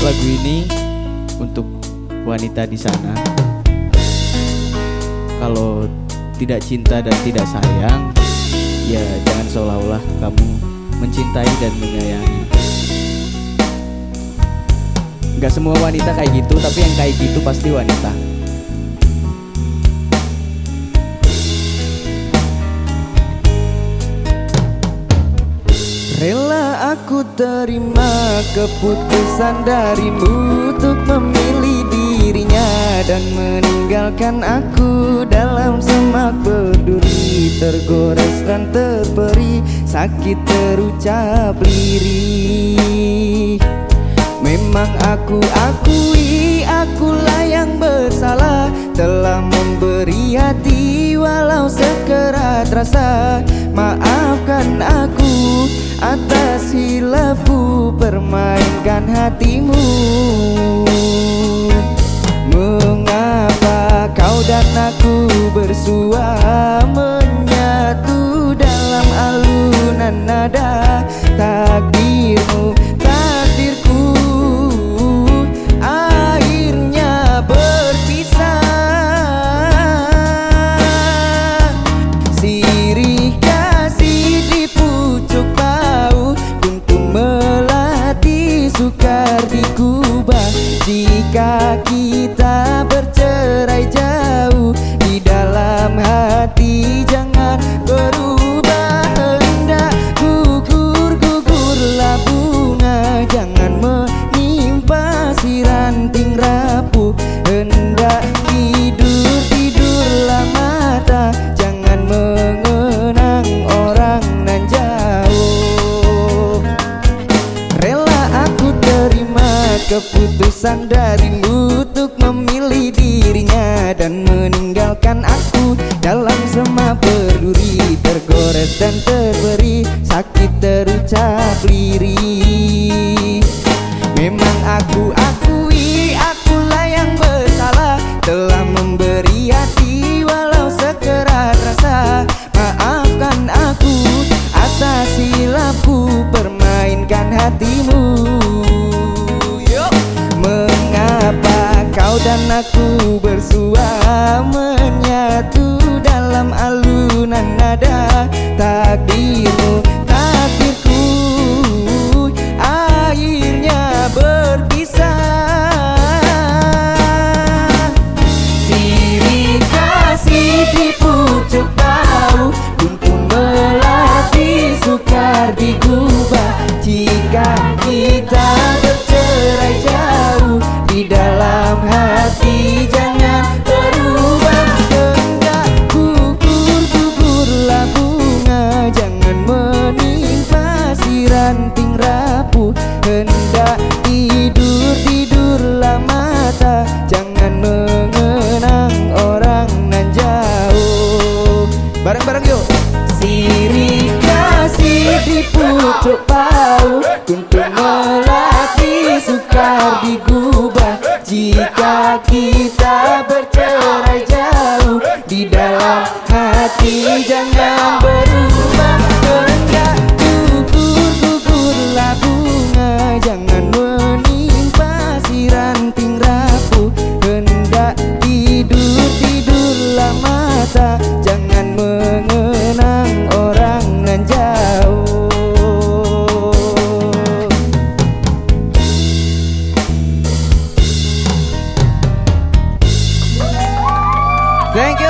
Lagu ini untuk wanita di sana. Kalau tidak cinta dan tidak sayang, ya jangan seolah-olah kamu mencintai dan menyayangi. Gak semua wanita kayak gitu, tapi yang kayak gitu pasti wanita. Aku terima keputusan darimu Untuk memilih dirinya dan meninggalkan aku Dalam semak berduri tergores dan terperi Sakit terucap lirih. Memang aku akui akulah yang bersalah Telah memberi hati walau sekerat rasa. Maafkan aku hilafku permainkan hatimu. Mengapa kau dan aku bersua Jika kita darimu Untuk memilih dirinya dan meninggalkan aku Dalam semak berduri tergores dan terberi Sakit terucap lirih. Memang aku dan aku bersua menyatu dalam alunan nada. Takdirmu, takdirku akhirnya berpisah. Sirih kasih di pucuk bau Untuk melatih sukar digubah. Jika kita pucuk bau. Untuk melatih sukar digubah. Jika kita bercerai jauh Di dalam hati jangan berubah Thank you.